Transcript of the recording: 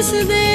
किस दे